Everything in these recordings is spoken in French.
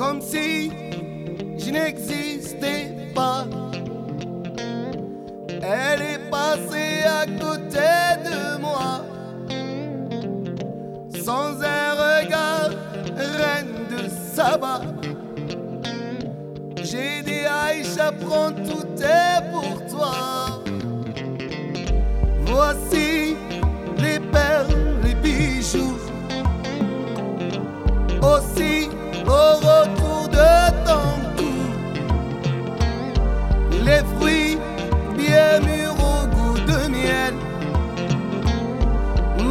je n'existais pas. Elle est passée à côté de moi, sans un regard, reine de sabbat. J'ai dit Aïcha, prends tout est pour toi. Voici les perles, les bijoux. Aussi au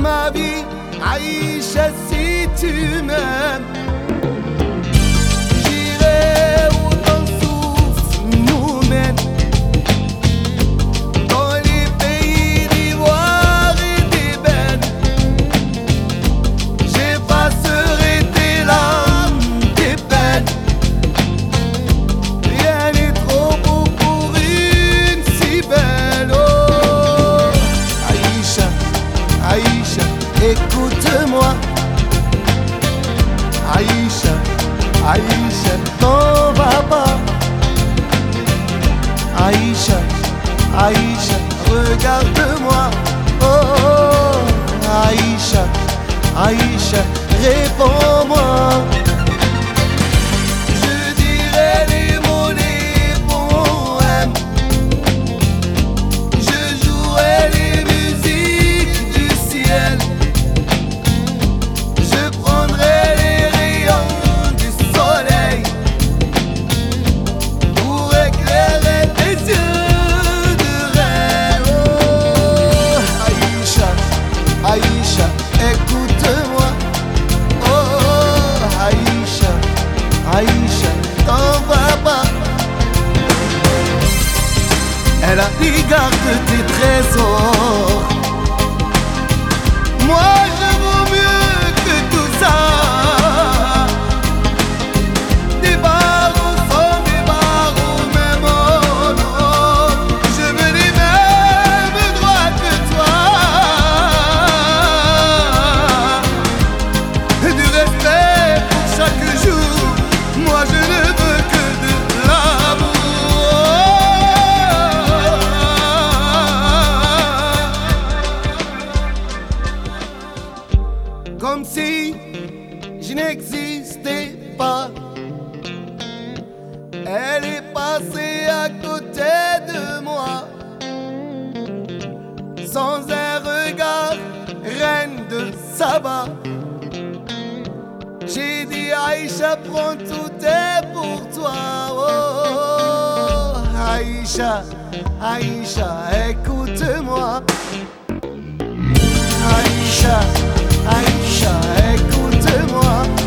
Ma vie, Aïcha, si écoute-moi Aïcha, Aïcha, t'en vas pas. Aïcha, Aïcha, regarde-moi. Oh, oh, Aïcha, Aïcha, réponds-moi. Elle a l'égard de tes trésors. Comme si je n'existais pas. Elle est passée à côté de moi, sans un regard, reine de sabbat. J'ai dit Aïcha, prends tout est pour toi. Oh, Aïcha, Aïcha, écoute-moi. Aïcha, Aïcha, écoute-moi.